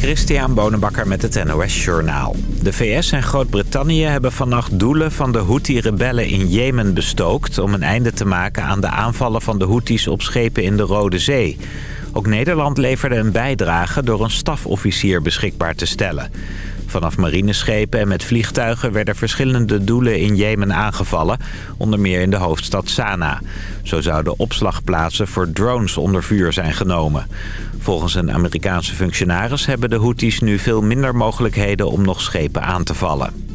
Christian Bonenbakker met het NOS Journaal. De VS en Groot-Brittannië hebben vannacht doelen van de Houthi-rebellen in Jemen bestookt... om een einde te maken aan de aanvallen van de Houthis op schepen in de Rode Zee. Ook Nederland leverde een bijdrage door een stafofficier beschikbaar te stellen. Vanaf marineschepen en met vliegtuigen werden verschillende doelen in Jemen aangevallen, onder meer in de hoofdstad Sanaa. Zo zouden opslagplaatsen voor drones onder vuur zijn genomen. Volgens een Amerikaanse functionaris hebben de Houthis nu veel minder mogelijkheden om nog schepen aan te vallen.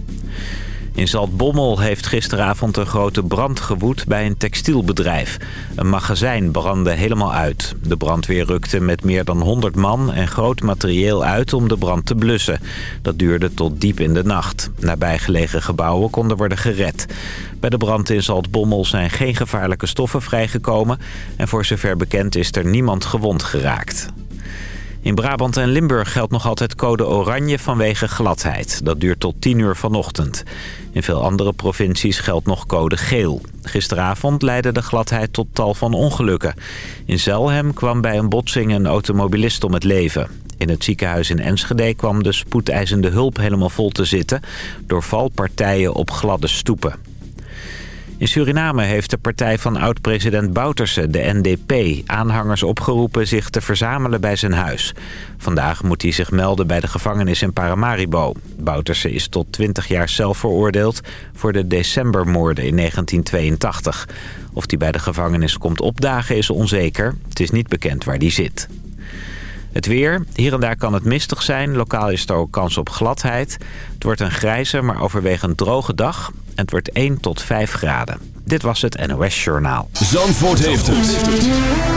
In Zaltbommel heeft gisteravond een grote brand gewoed bij een textielbedrijf. Een magazijn brandde helemaal uit. De brandweer rukte met meer dan 100 man en groot materieel uit om de brand te blussen. Dat duurde tot diep in de nacht. Nabijgelegen gebouwen konden worden gered. Bij de brand in Zaltbommel zijn geen gevaarlijke stoffen vrijgekomen... en voor zover bekend is er niemand gewond geraakt. In Brabant en Limburg geldt nog altijd code oranje vanwege gladheid. Dat duurt tot 10 uur vanochtend. In veel andere provincies geldt nog code geel. Gisteravond leidde de gladheid tot tal van ongelukken. In Zelhem kwam bij een botsing een automobilist om het leven. In het ziekenhuis in Enschede kwam de spoedeisende hulp helemaal vol te zitten... door valpartijen op gladde stoepen. In Suriname heeft de partij van oud-president Bouterse, de NDP, aanhangers opgeroepen zich te verzamelen bij zijn huis. Vandaag moet hij zich melden bij de gevangenis in Paramaribo. Bouterse is tot 20 jaar zelf veroordeeld voor de decembermoorden in 1982. Of hij bij de gevangenis komt opdagen is onzeker. Het is niet bekend waar hij zit. Het weer. Hier en daar kan het mistig zijn. Lokaal is er ook kans op gladheid. Het wordt een grijze, maar overwegend droge dag. En het wordt 1 tot 5 graden. Dit was het NOS Journaal. Zandvoort heeft het.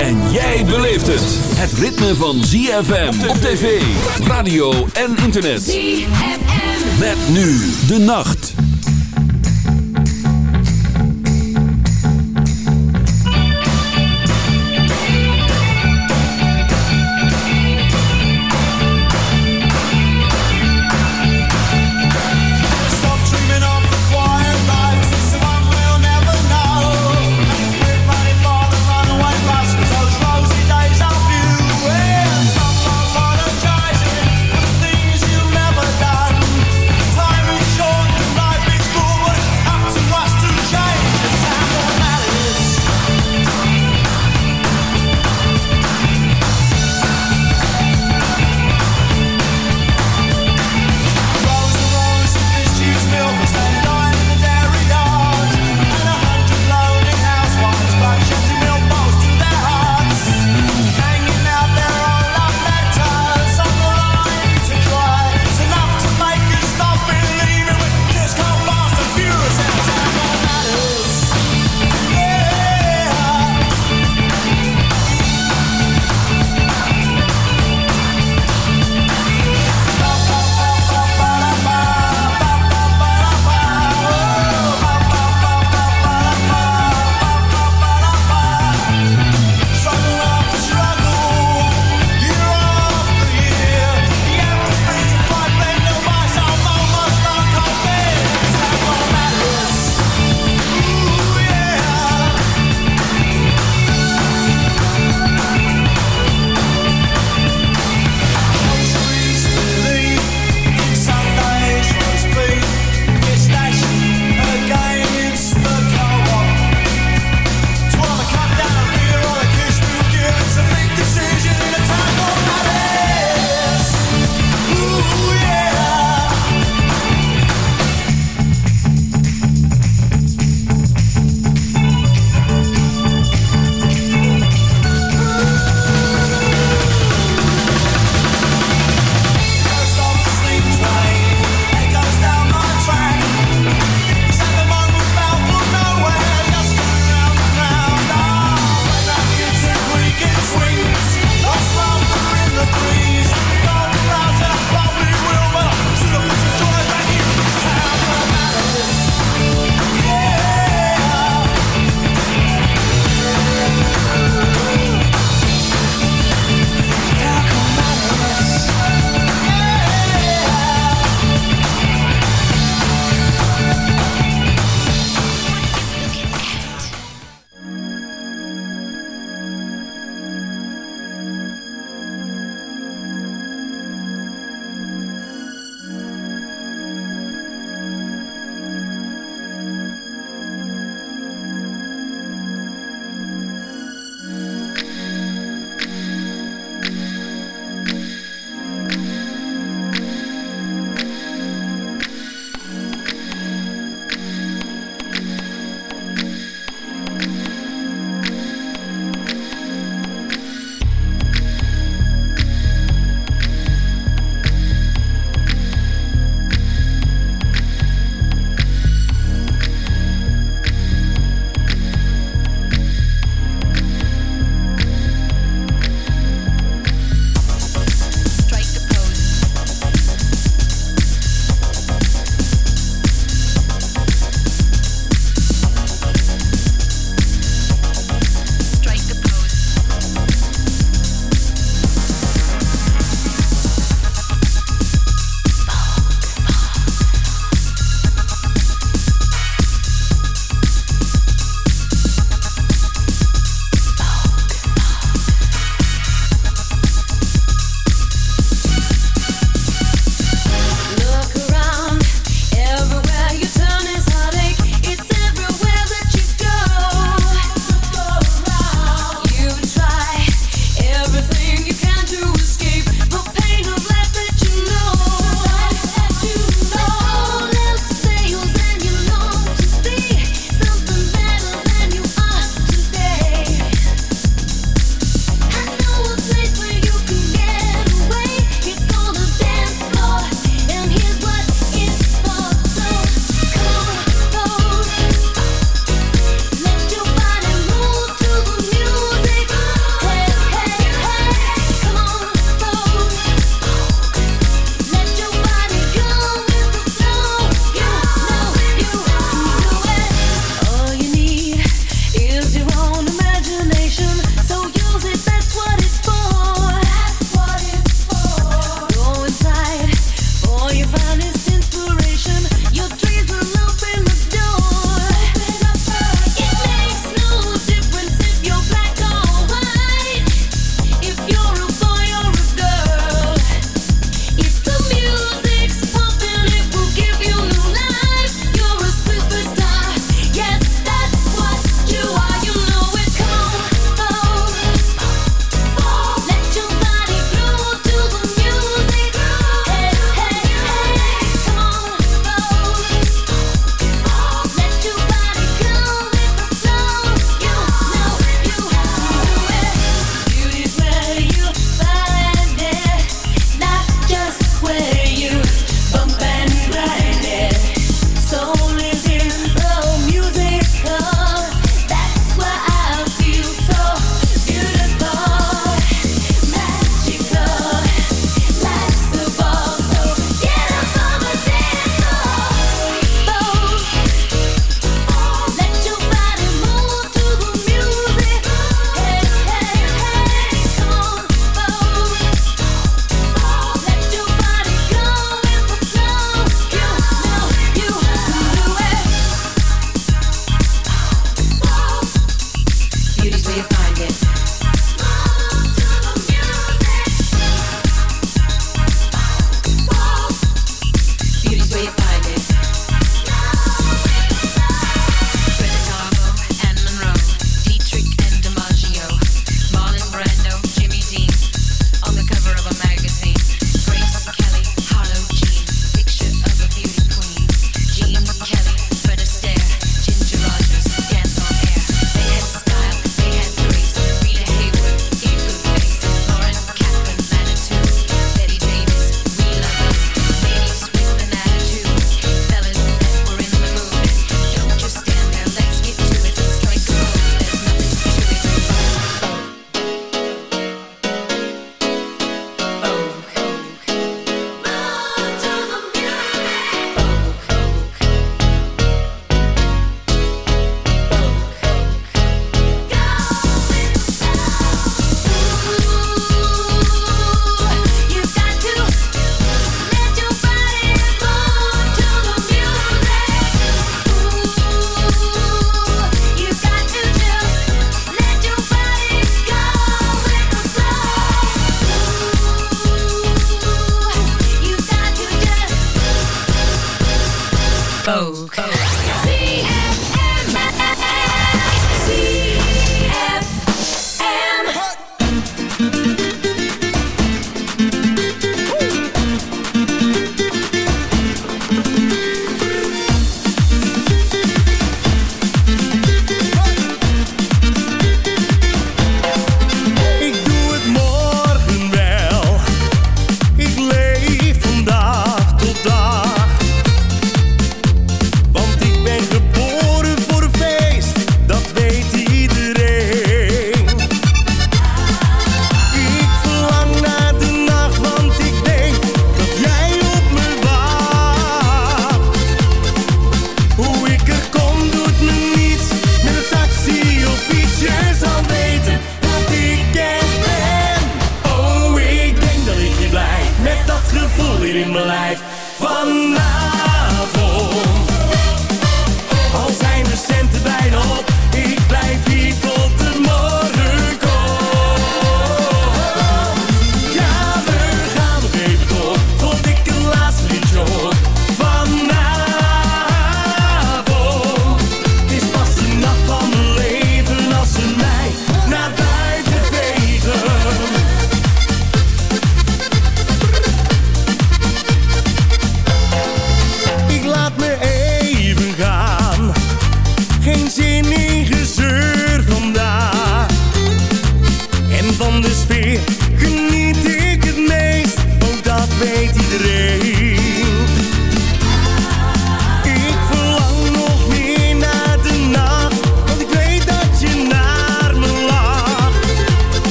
En jij beleeft het. Het ritme van ZFM op tv, radio en internet. ZFM. Met nu de nacht.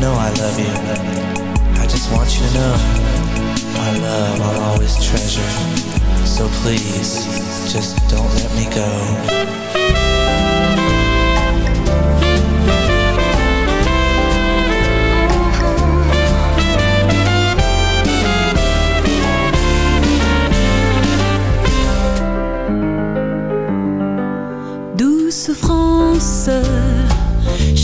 Know I love you I just want you to know my love I'll always treasure. So please, just don't let me go. Douce France,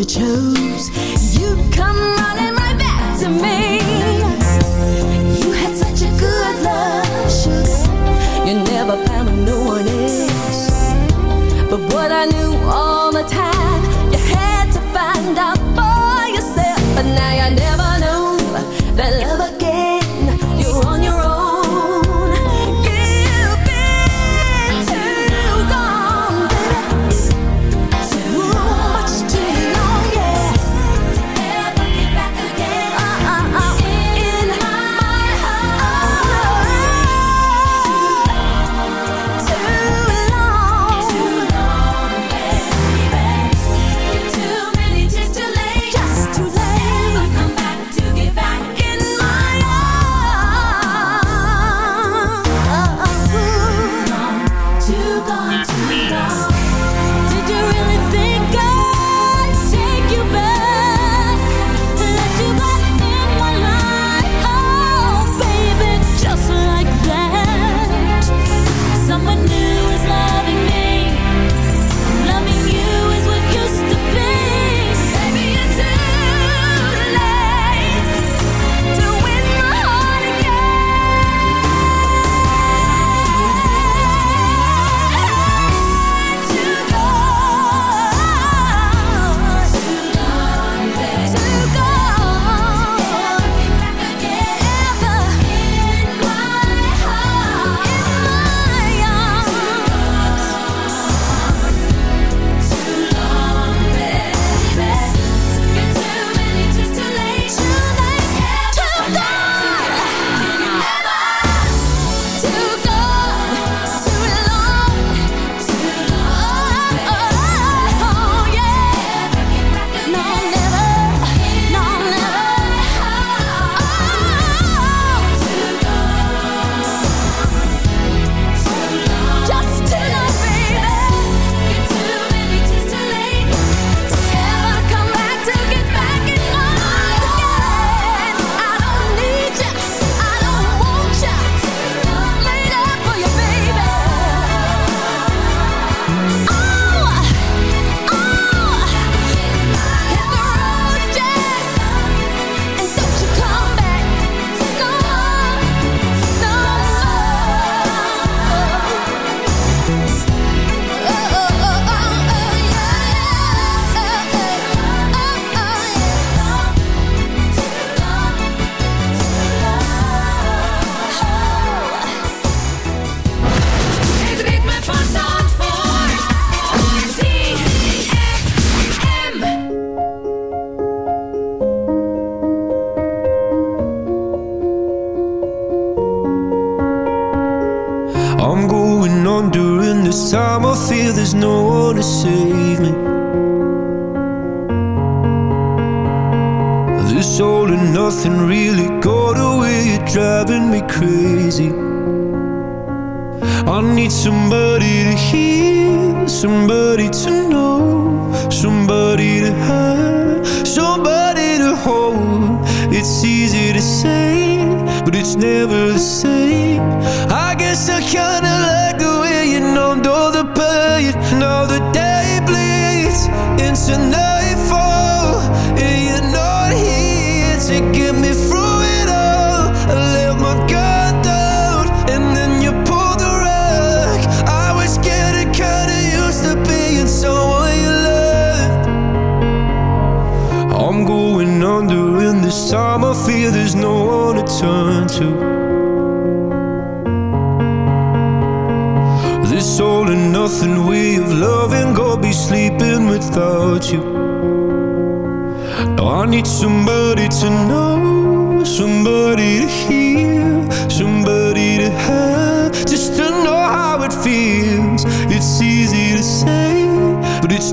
you chose You come running right back to me. You had such a good love, You never found with no one else But what I knew all the time You had to find out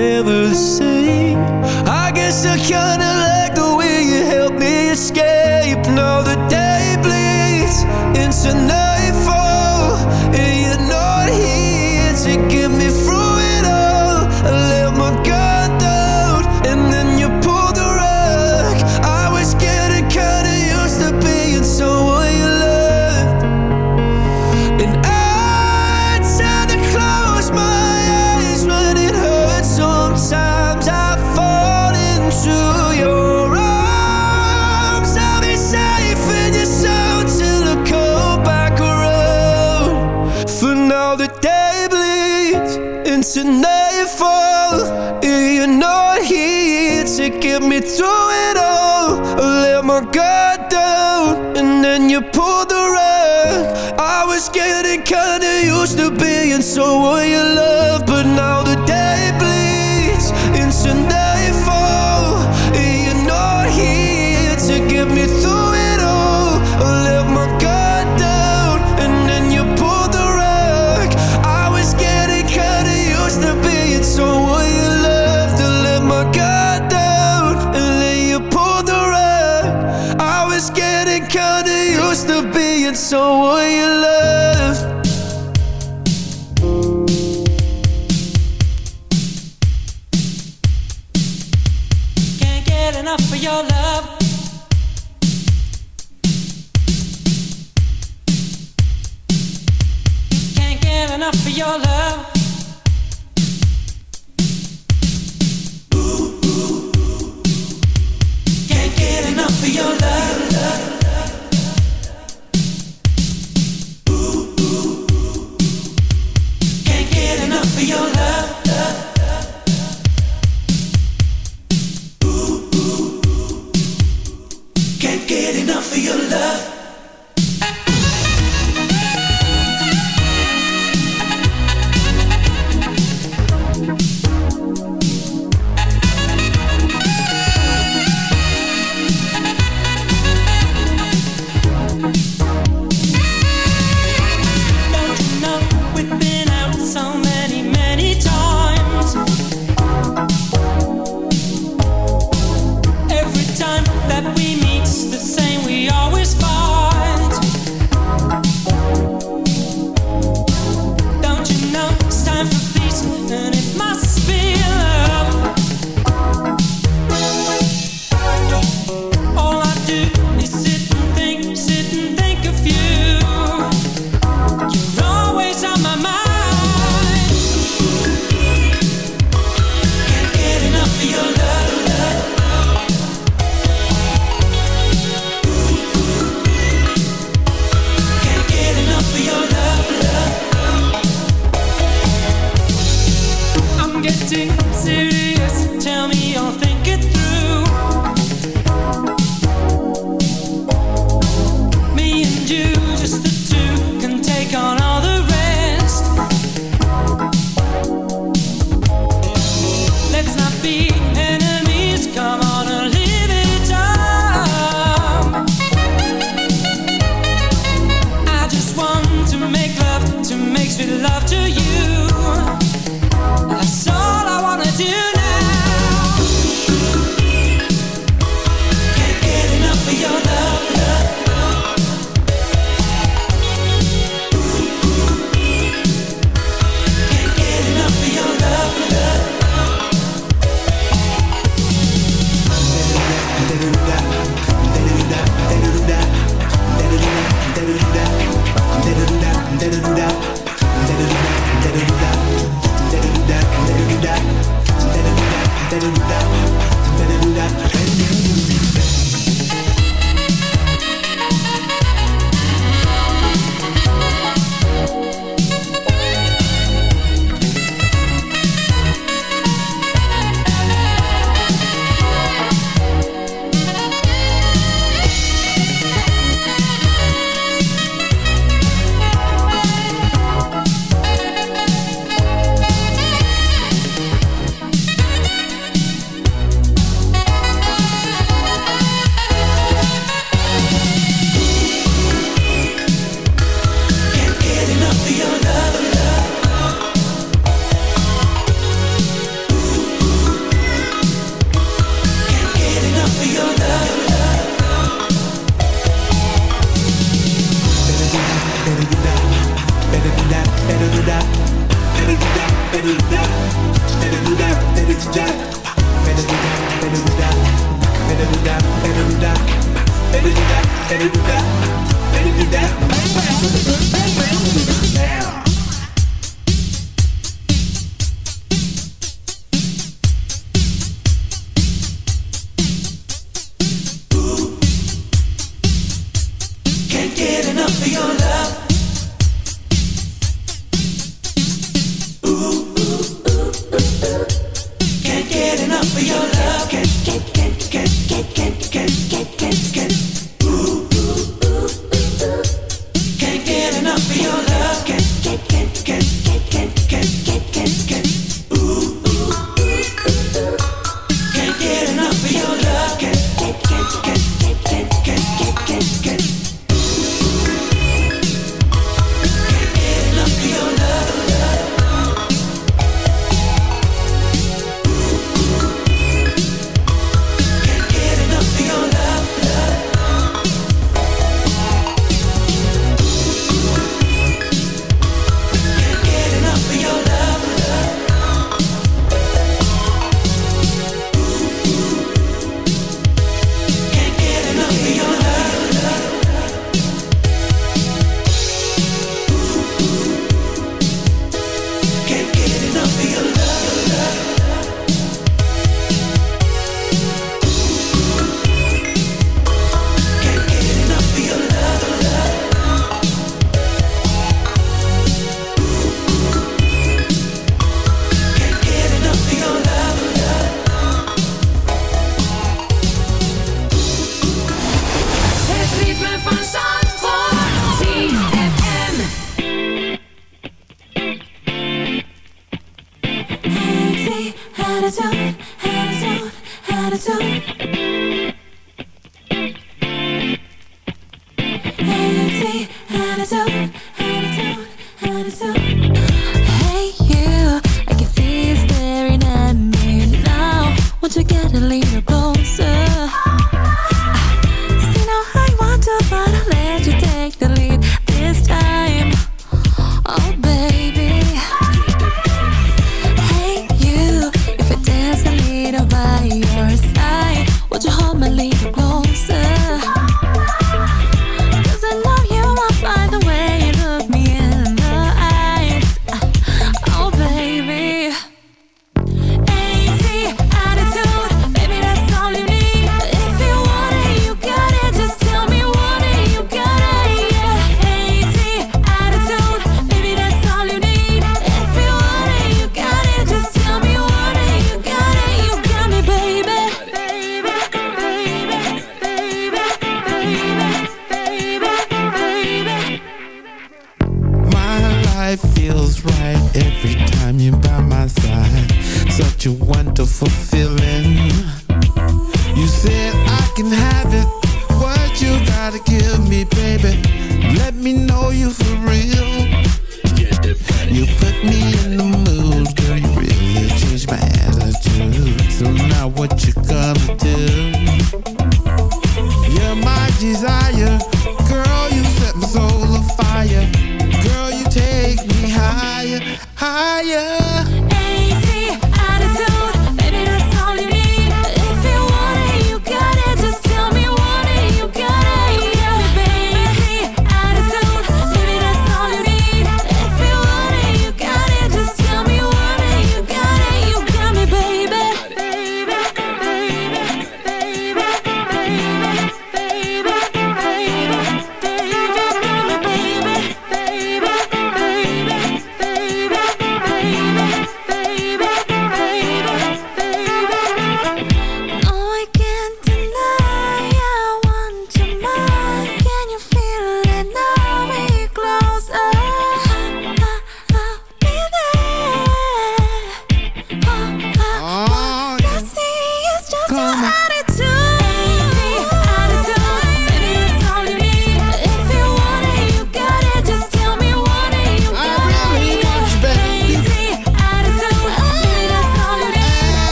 that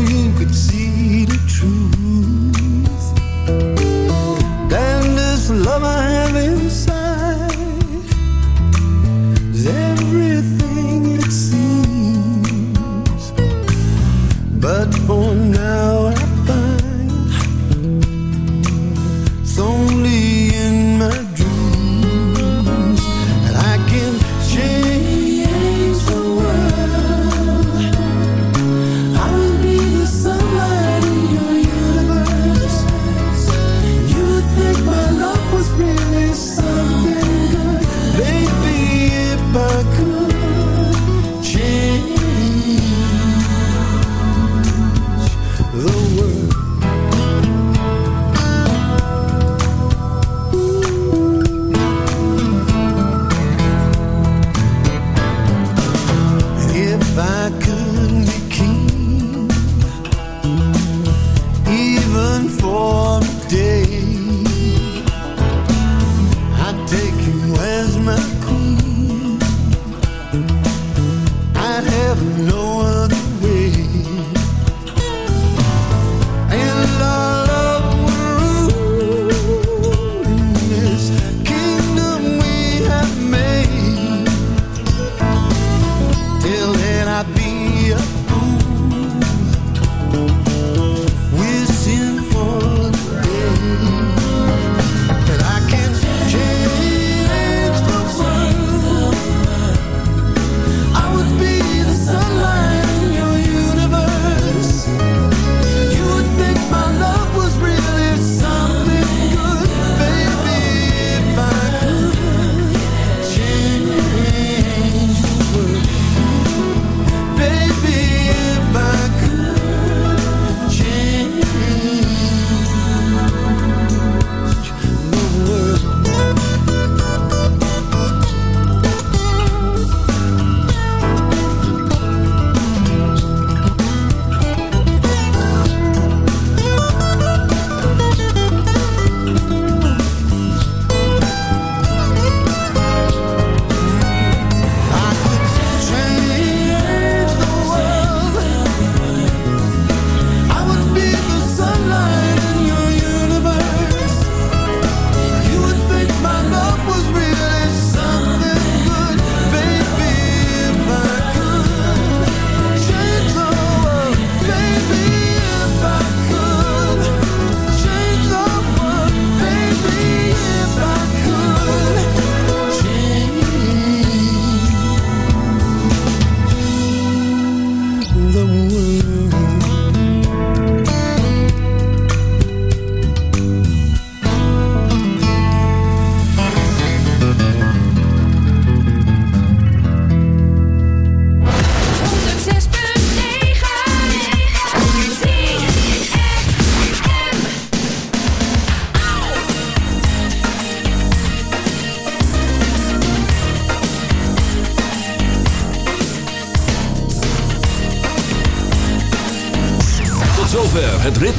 you could see the truth.